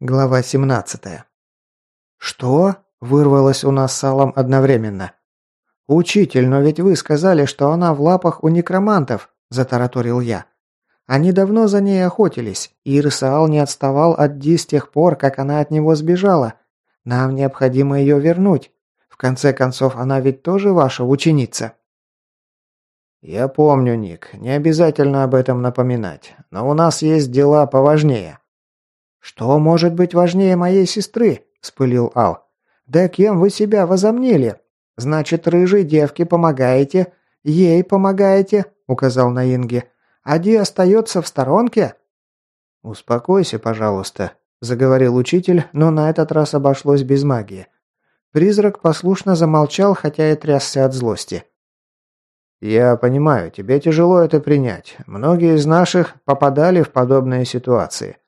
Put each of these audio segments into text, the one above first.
Глава 17. «Что?» – вырвалось у нас с Аллом одновременно. «Учитель, но ведь вы сказали, что она в лапах у некромантов», – затараторил я. «Они давно за ней охотились, и Ирсаал не отставал от Ди с тех пор, как она от него сбежала. Нам необходимо ее вернуть. В конце концов, она ведь тоже ваша ученица». «Я помню, Ник, не обязательно об этом напоминать, но у нас есть дела поважнее». «Что может быть важнее моей сестры?» – вспылил Ал. «Да кем вы себя возомнили? Значит, рыжей девке помогаете, ей помогаете», – указал на Инге. «А Ди остается в сторонке?» «Успокойся, пожалуйста», – заговорил учитель, но на этот раз обошлось без магии. Призрак послушно замолчал, хотя и трясся от злости. «Я понимаю, тебе тяжело это принять. Многие из наших попадали в подобные ситуации.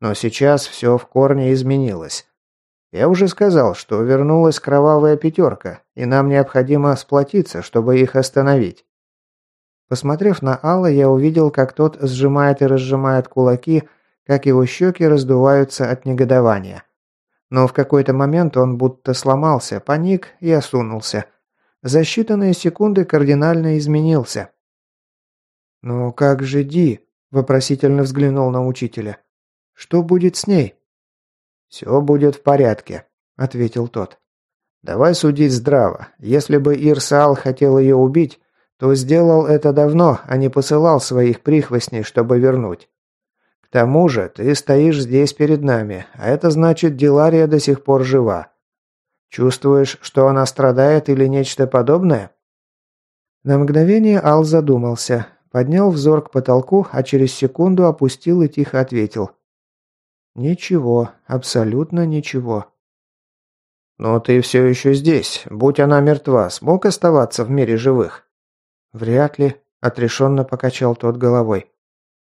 Но сейчас все в корне изменилось. Я уже сказал, что вернулась кровавая пятерка, и нам необходимо сплотиться, чтобы их остановить. Посмотрев на Алла, я увидел, как тот сжимает и разжимает кулаки, как его щеки раздуваются от негодования. Но в какой-то момент он будто сломался, паник и осунулся. За считанные секунды кардинально изменился. «Ну как же Ди?» – вопросительно взглянул на учителя. Что будет с ней?» «Все будет в порядке», — ответил тот. «Давай судить здраво. Если бы Ирсаал хотел ее убить, то сделал это давно, а не посылал своих прихвостней, чтобы вернуть. К тому же ты стоишь здесь перед нами, а это значит, Дилария до сих пор жива. Чувствуешь, что она страдает или нечто подобное?» На мгновение Ал задумался, поднял взор к потолку, а через секунду опустил и тихо ответил. Ничего, абсолютно ничего. «Но ты все еще здесь. Будь она мертва, смог оставаться в мире живых?» «Вряд ли», – отрешенно покачал тот головой.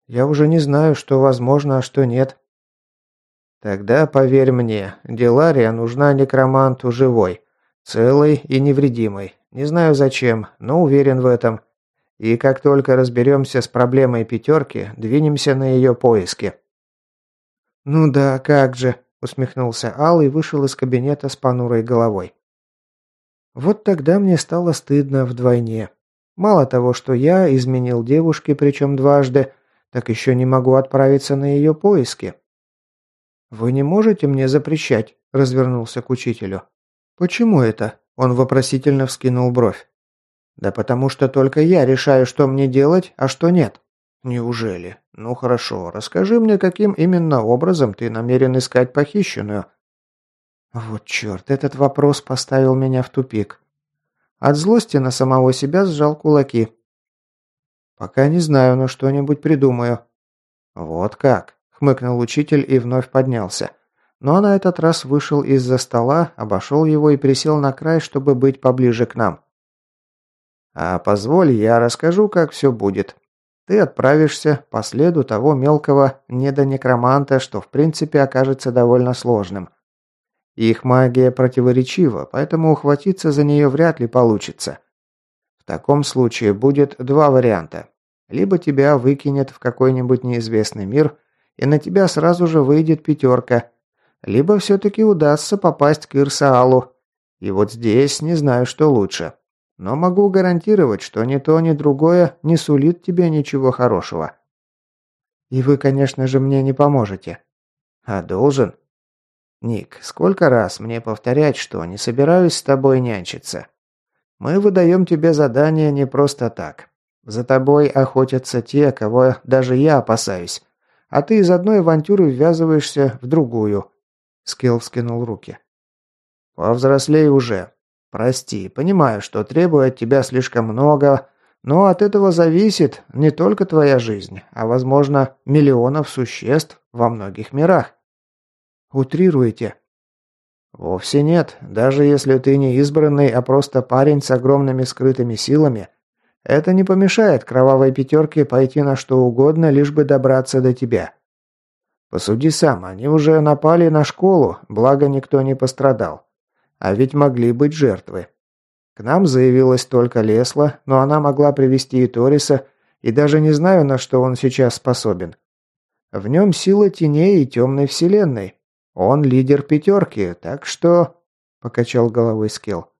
«Я уже не знаю, что возможно, а что нет». «Тогда поверь мне, Делария нужна некроманту живой, целой и невредимой. Не знаю зачем, но уверен в этом. И как только разберемся с проблемой пятерки, двинемся на ее поиски». «Ну да, как же», – усмехнулся Ал и вышел из кабинета с понурой головой. Вот тогда мне стало стыдно вдвойне. Мало того, что я изменил девушке, причем дважды, так еще не могу отправиться на ее поиски. «Вы не можете мне запрещать?» – развернулся к учителю. «Почему это?» – он вопросительно вскинул бровь. «Да потому что только я решаю, что мне делать, а что нет». «Неужели? Ну хорошо, расскажи мне, каким именно образом ты намерен искать похищенную?» Вот черт, этот вопрос поставил меня в тупик. От злости на самого себя сжал кулаки. «Пока не знаю, но что-нибудь придумаю». «Вот как?» – хмыкнул учитель и вновь поднялся. Но на этот раз вышел из-за стола, обошел его и присел на край, чтобы быть поближе к нам. «А позволь, я расскажу, как все будет», ты отправишься по следу того мелкого недонекроманта, что в принципе окажется довольно сложным. Их магия противоречива, поэтому ухватиться за нее вряд ли получится. В таком случае будет два варианта. Либо тебя выкинет в какой-нибудь неизвестный мир, и на тебя сразу же выйдет пятерка, либо все-таки удастся попасть к Ирсаалу. И вот здесь не знаю, что лучше. Но могу гарантировать, что ни то, ни другое не сулит тебе ничего хорошего. И вы, конечно же, мне не поможете. А должен? Ник, сколько раз мне повторять, что не собираюсь с тобой нянчиться? Мы выдаем тебе задание не просто так. За тобой охотятся те, кого даже я опасаюсь. А ты из одной авантюры ввязываешься в другую. Скилл вскинул руки. Повзрослей уже. Прости, понимаю, что требую от тебя слишком много, но от этого зависит не только твоя жизнь, а, возможно, миллионов существ во многих мирах. Утрируете. Вовсе нет. Даже если ты не избранный, а просто парень с огромными скрытыми силами, это не помешает кровавой пятерке пойти на что угодно, лишь бы добраться до тебя. Посуди сам, они уже напали на школу, благо никто не пострадал. А ведь могли быть жертвы. К нам заявилась только Лесла, но она могла привести и Ториса, и даже не знаю, на что он сейчас способен. В нем сила теней и темной вселенной, Он лидер пятерки, так что...» – покачал головой Скилл.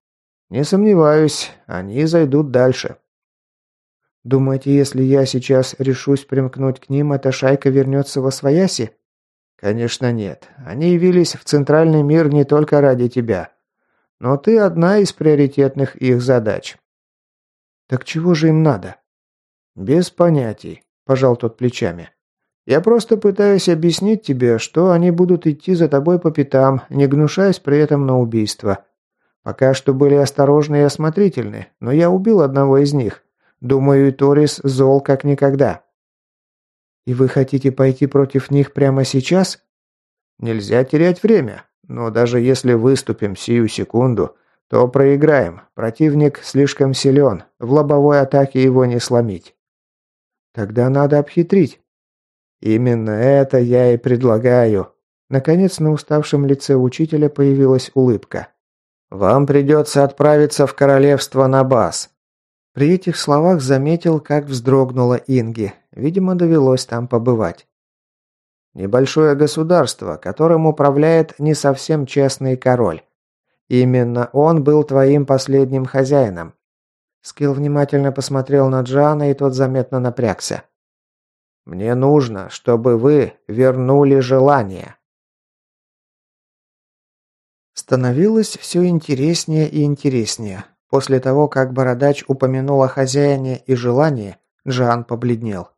«Не сомневаюсь, они зайдут дальше». «Думаете, если я сейчас решусь примкнуть к ним, эта шайка вернется во свояси?» «Конечно нет. Они явились в центральный мир не только ради тебя. Но ты одна из приоритетных их задач». «Так чего же им надо?» «Без понятий», – пожал тот плечами. «Я просто пытаюсь объяснить тебе, что они будут идти за тобой по пятам, не гнушаясь при этом на убийство. Пока что были осторожны и осмотрительны, но я убил одного из них. Думаю, Торис зол как никогда». «И вы хотите пойти против них прямо сейчас?» «Нельзя терять время. Но даже если выступим сию секунду, то проиграем. Противник слишком силен. В лобовой атаке его не сломить». «Тогда надо обхитрить». «Именно это я и предлагаю». Наконец на уставшем лице учителя появилась улыбка. «Вам придется отправиться в королевство на баз. При этих словах заметил, как вздрогнула Инги. Видимо, довелось там побывать. Небольшое государство, которым управляет не совсем честный король. Именно он был твоим последним хозяином. Скилл внимательно посмотрел на Джана, и тот заметно напрягся. «Мне нужно, чтобы вы вернули желание». Становилось все интереснее и интереснее. После того, как Бородач упомянул о хозяине и желании, Джан побледнел.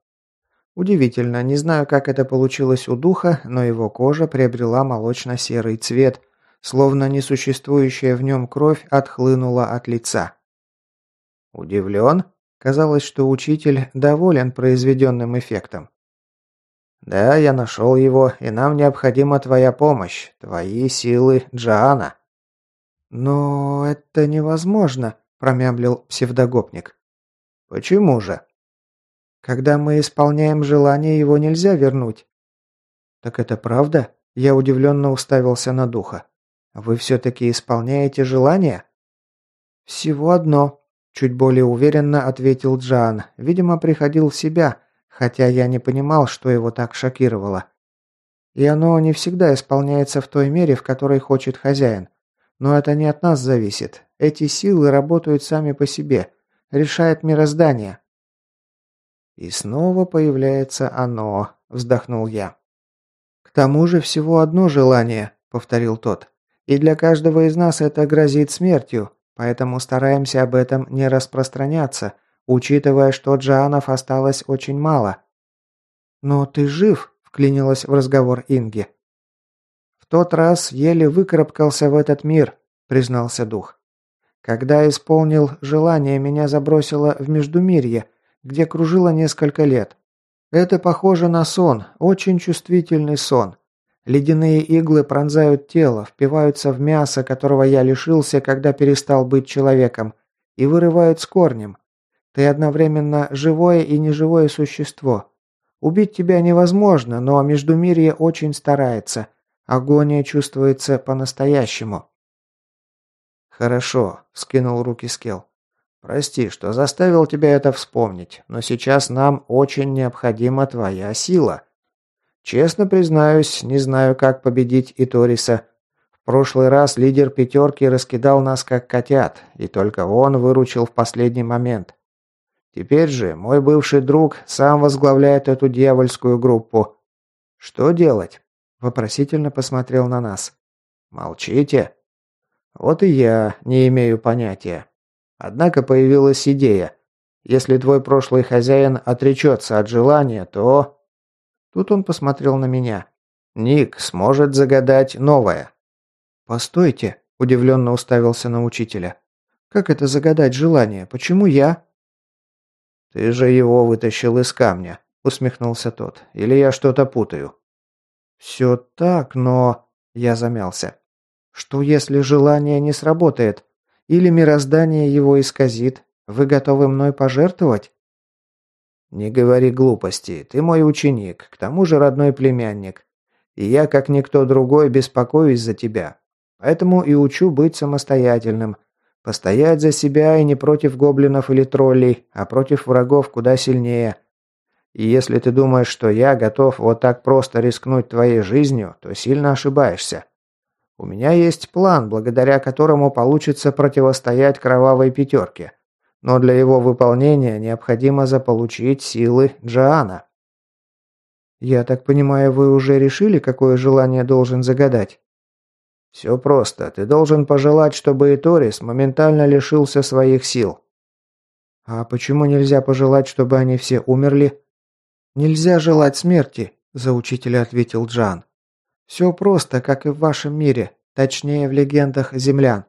Удивительно, не знаю, как это получилось у духа, но его кожа приобрела молочно-серый цвет, словно несуществующая в нем кровь отхлынула от лица. «Удивлен?» Казалось, что учитель доволен произведенным эффектом. «Да, я нашел его, и нам необходима твоя помощь, твои силы Джоана». «Но это невозможно», – промямлил псевдогопник. «Почему же?» «Когда мы исполняем желание, его нельзя вернуть». «Так это правда?» – я удивленно уставился на духа. «Вы все-таки исполняете желание?» «Всего одно», – чуть более уверенно ответил Джан. Видимо, приходил в себя, хотя я не понимал, что его так шокировало. И оно не всегда исполняется в той мере, в которой хочет хозяин. Но это не от нас зависит. Эти силы работают сами по себе. Решает мироздание. И снова появляется оно, вздохнул я. К тому же всего одно желание, повторил тот. И для каждого из нас это грозит смертью, поэтому стараемся об этом не распространяться, учитывая, что джанов осталось очень мало. Но ты жив, вклинилась в разговор Инги тот раз еле выкарабкался в этот мир», – признался дух. «Когда исполнил желание, меня забросило в Междумирье, где кружило несколько лет. Это похоже на сон, очень чувствительный сон. Ледяные иглы пронзают тело, впиваются в мясо, которого я лишился, когда перестал быть человеком, и вырывают с корнем. Ты одновременно живое и неживое существо. Убить тебя невозможно, но Междумирье очень старается – Агония чувствуется по-настоящему. Хорошо, скинул руки Скел. Прости, что заставил тебя это вспомнить, но сейчас нам очень необходима твоя сила. Честно признаюсь, не знаю, как победить Иториса. В прошлый раз лидер пятерки раскидал нас как котят, и только он выручил в последний момент. Теперь же мой бывший друг сам возглавляет эту дьявольскую группу. Что делать? Вопросительно посмотрел на нас. «Молчите?» «Вот и я не имею понятия. Однако появилась идея. Если твой прошлый хозяин отречется от желания, то...» Тут он посмотрел на меня. «Ник сможет загадать новое». «Постойте», – удивленно уставился на учителя. «Как это загадать желание? Почему я?» «Ты же его вытащил из камня», – усмехнулся тот. «Или я что-то путаю?» «Все так, но...» Я замялся. «Что если желание не сработает? Или мироздание его исказит? Вы готовы мной пожертвовать?» «Не говори глупости. Ты мой ученик, к тому же родной племянник. И я, как никто другой, беспокоюсь за тебя. Поэтому и учу быть самостоятельным. Постоять за себя и не против гоблинов или троллей, а против врагов куда сильнее. И если ты думаешь, что я готов вот так просто рискнуть твоей жизнью, то сильно ошибаешься. У меня есть план, благодаря которому получится противостоять кровавой пятерке. Но для его выполнения необходимо заполучить силы Джоана. «Я так понимаю, вы уже решили, какое желание должен загадать?» «Все просто. Ты должен пожелать, чтобы Иторис моментально лишился своих сил». «А почему нельзя пожелать, чтобы они все умерли?» «Нельзя желать смерти», – за учителя ответил Джан. «Все просто, как и в вашем мире, точнее в легендах землян.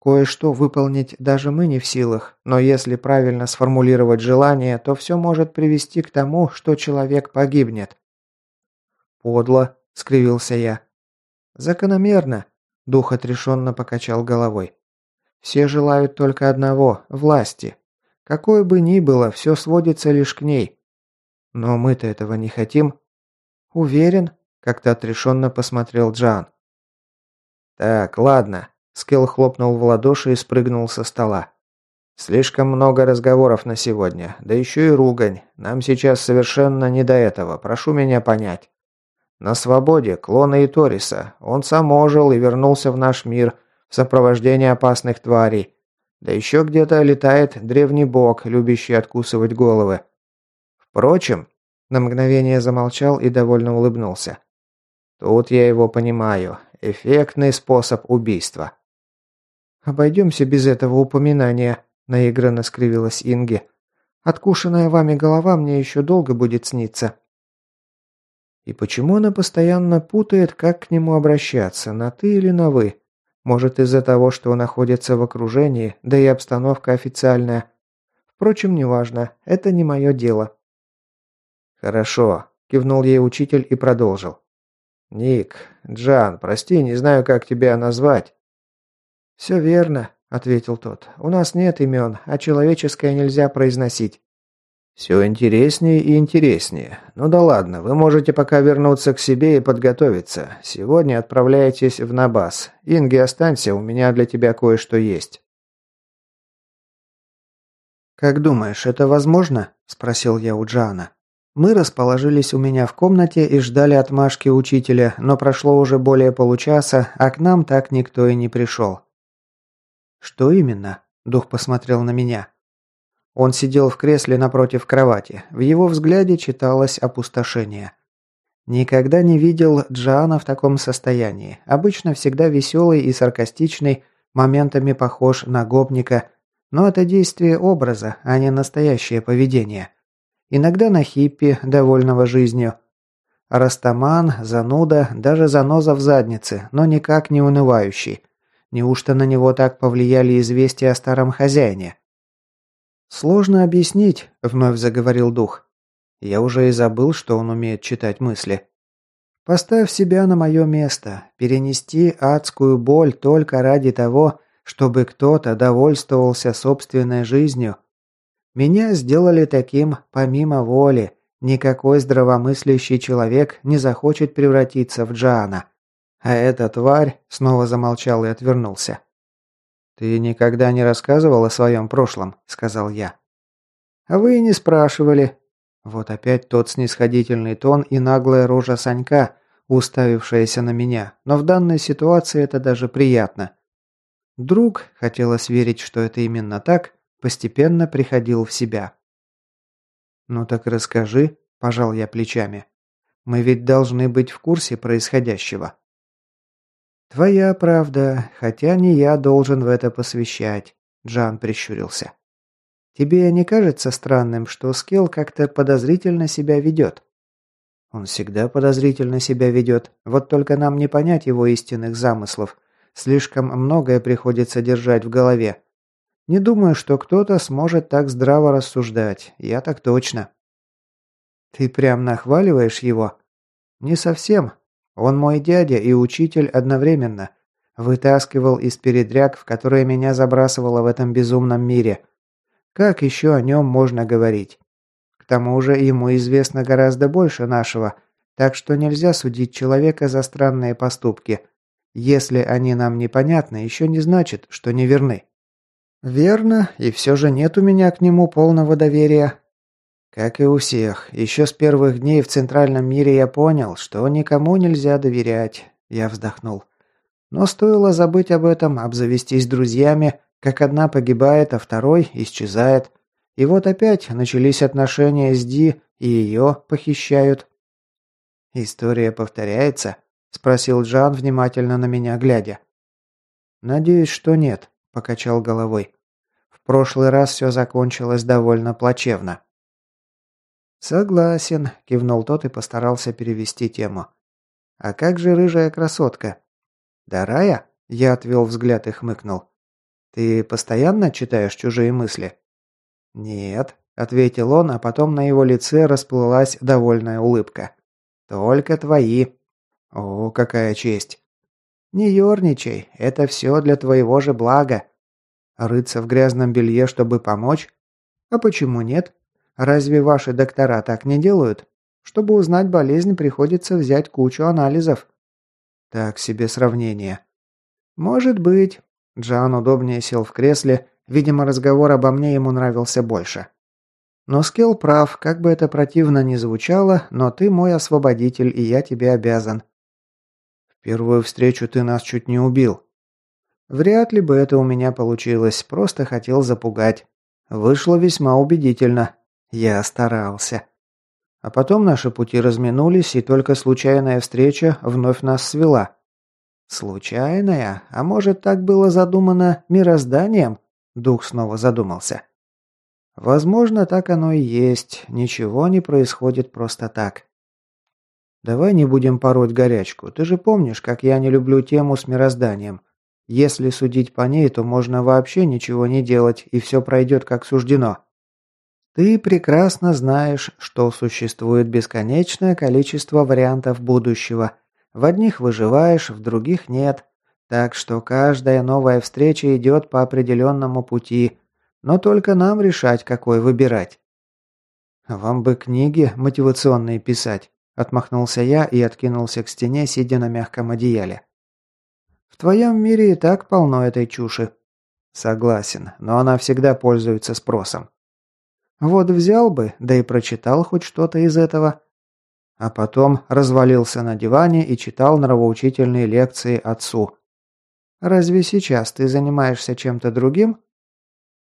Кое-что выполнить даже мы не в силах, но если правильно сформулировать желание, то все может привести к тому, что человек погибнет. «Подло», — скривился я. «Закономерно», — дух отрешенно покачал головой. «Все желают только одного — власти. Какой бы ни было, все сводится лишь к ней. Но мы-то этого не хотим». «Уверен?» — как-то отрешенно посмотрел Джан. «Так, ладно», — Скилл хлопнул в ладоши и спрыгнул со стола. «Слишком много разговоров на сегодня, да еще и ругань. Нам сейчас совершенно не до этого, прошу меня понять». На свободе клона Иториса. Он сам ожил и вернулся в наш мир в сопровождении опасных тварей. Да еще где-то летает древний бог, любящий откусывать головы. Впрочем, на мгновение замолчал и довольно улыбнулся. Тут я его понимаю. Эффектный способ убийства. «Обойдемся без этого упоминания», – наигранно скривилась Инги. «Откушенная вами голова мне еще долго будет сниться». И почему она постоянно путает, как к нему обращаться, на «ты» или на «вы»? Может, из-за того, что он находится в окружении, да и обстановка официальная. Впрочем, неважно, это не мое дело. «Хорошо», – кивнул ей учитель и продолжил. «Ник, Джан, прости, не знаю, как тебя назвать». «Все верно», – ответил тот. «У нас нет имен, а человеческое нельзя произносить». «Все интереснее и интереснее. Ну да ладно, вы можете пока вернуться к себе и подготовиться. Сегодня отправляйтесь в Набас. Инги, останься, у меня для тебя кое-что есть». «Как думаешь, это возможно?» – спросил я у Джана. Мы расположились у меня в комнате и ждали отмашки учителя, но прошло уже более получаса, а к нам так никто и не пришел. «Что именно?» – дух посмотрел на меня. Он сидел в кресле напротив кровати. В его взгляде читалось опустошение. Никогда не видел Джана в таком состоянии. Обычно всегда веселый и саркастичный, моментами похож на гопника, но это действие образа, а не настоящее поведение. Иногда на хиппи, довольного жизнью. Растаман, зануда, даже заноза в заднице, но никак не унывающий. Неужто на него так повлияли известия о старом хозяине? «Сложно объяснить», — вновь заговорил дух. Я уже и забыл, что он умеет читать мысли. «Поставь себя на мое место. Перенести адскую боль только ради того, чтобы кто-то довольствовался собственной жизнью. Меня сделали таким помимо воли. Никакой здравомыслящий человек не захочет превратиться в Джана. А эта тварь снова замолчал и отвернулся. «Ты никогда не рассказывал о своем прошлом», — сказал я. «А вы не спрашивали». Вот опять тот снисходительный тон и наглая рожа Санька, уставившаяся на меня, но в данной ситуации это даже приятно. Друг, хотелось верить, что это именно так, постепенно приходил в себя. «Ну так расскажи», – пожал я плечами. «Мы ведь должны быть в курсе происходящего». «Твоя правда, хотя не я должен в это посвящать», – Джан прищурился. «Тебе не кажется странным, что Скилл как-то подозрительно себя ведет?» «Он всегда подозрительно себя ведет, вот только нам не понять его истинных замыслов. Слишком многое приходится держать в голове. Не думаю, что кто-то сможет так здраво рассуждать, я так точно». «Ты прям нахваливаешь его?» «Не совсем. Он мой дядя и учитель одновременно. Вытаскивал из передряг, в которые меня забрасывало в этом безумном мире. Как еще о нем можно говорить? К тому же ему известно гораздо больше нашего, так что нельзя судить человека за странные поступки. Если они нам непонятны, еще не значит, что не верны. Верно, и все же нет у меня к нему полного доверия. Как и у всех, еще с первых дней в центральном мире я понял, что никому нельзя доверять. Я вздохнул. Но стоило забыть об этом, обзавестись друзьями, как одна погибает, а второй исчезает. И вот опять начались отношения с Ди, и ее похищают. «История повторяется?» – спросил Джан, внимательно на меня глядя. «Надеюсь, что нет», – покачал головой. «В прошлый раз все закончилось довольно плачевно». «Согласен», – кивнул тот и постарался перевести тему. «А как же рыжая красотка?» «Дарая?» – я отвел взгляд и хмыкнул. «Ты постоянно читаешь чужие мысли?» «Нет», – ответил он, а потом на его лице расплылась довольная улыбка. «Только твои». «О, какая честь!» «Не ерничай, это все для твоего же блага». «Рыться в грязном белье, чтобы помочь?» «А почему нет? Разве ваши доктора так не делают? Чтобы узнать болезнь, приходится взять кучу анализов». «Так себе сравнение». «Может быть». Джан удобнее сел в кресле, видимо, разговор обо мне ему нравился больше. Но Скелл прав, как бы это противно ни звучало, но ты мой освободитель, и я тебе обязан. Первую встречу ты нас чуть не убил. Вряд ли бы это у меня получилось, просто хотел запугать. Вышло весьма убедительно. Я старался. А потом наши пути разминулись, и только случайная встреча вновь нас свела. Случайная? А может, так было задумано мирозданием? Дух снова задумался. Возможно, так оно и есть. Ничего не происходит просто так. Давай не будем пороть горячку. Ты же помнишь, как я не люблю тему с мирозданием. Если судить по ней, то можно вообще ничего не делать, и все пройдет как суждено. Ты прекрасно знаешь, что существует бесконечное количество вариантов будущего. В одних выживаешь, в других нет. Так что каждая новая встреча идет по определенному пути, но только нам решать, какой выбирать. Вам бы книги мотивационные писать, отмахнулся я и откинулся к стене, сидя на мягком одеяле. В твоем мире и так полно этой чуши. Согласен, но она всегда пользуется спросом. Вот взял бы, да и прочитал хоть что-то из этого. А потом развалился на диване и читал нравоучительные лекции отцу. Разве сейчас ты занимаешься чем-то другим?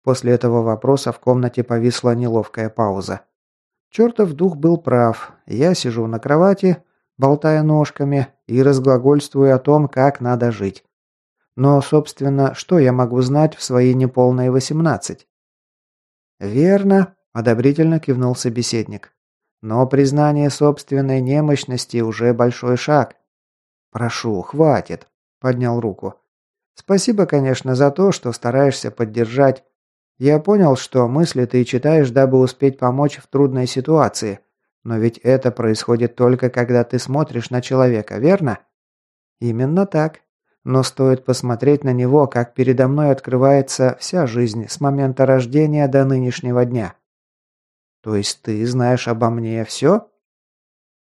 После этого вопроса в комнате повисла неловкая пауза. Чертов дух был прав. Я сижу на кровати, болтая ножками и разглагольствую о том, как надо жить. Но, собственно, что я могу знать в свои неполные восемнадцать? «Верно», – одобрительно кивнул собеседник. «Но признание собственной немощности уже большой шаг». «Прошу, хватит», – поднял руку. «Спасибо, конечно, за то, что стараешься поддержать, я понял, что мысли ты читаешь, дабы успеть помочь в трудной ситуации. Но ведь это происходит только когда ты смотришь на человека, верно? Именно так. Но стоит посмотреть на него, как передо мной открывается вся жизнь с момента рождения до нынешнего дня. То есть ты знаешь обо мне все?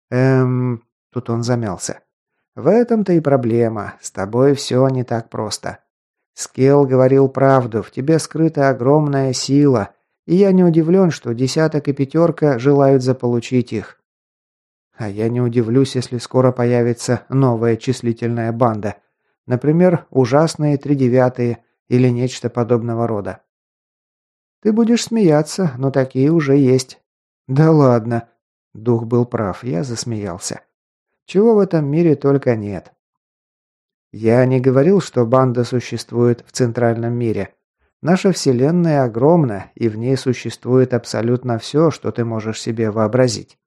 Эм, тут он замялся. В этом-то и проблема. С тобой все не так просто. Скелл говорил правду, в тебе скрыта огромная сила, и я не удивлен, что десяток и пятерка желают заполучить их. А я не удивлюсь, если скоро появится новая числительная банда. Например, ужасные тридевятые или нечто подобного рода. Ты будешь смеяться, но такие уже есть. Да ладно. Дух был прав, я засмеялся. Чего в этом мире только нет. Я не говорил, что банда существует в центральном мире. Наша вселенная огромна, и в ней существует абсолютно все, что ты можешь себе вообразить.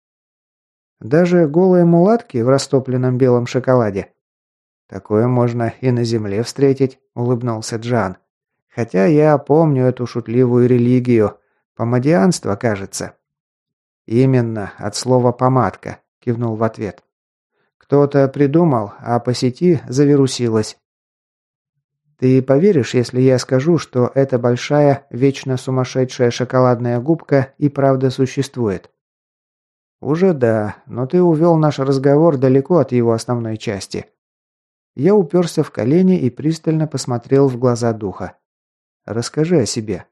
Даже голые мулатки в растопленном белом шоколаде. Такое можно и на земле встретить, улыбнулся Джан. Хотя я помню эту шутливую религию. Помадианство, кажется. Именно, от слова «помадка», кивнул в ответ. Кто-то придумал, а по сети завирусилось. Ты поверишь, если я скажу, что эта большая, вечно сумасшедшая шоколадная губка и правда существует? Уже да, но ты увел наш разговор далеко от его основной части. Я уперся в колени и пристально посмотрел в глаза духа. Расскажи о себе.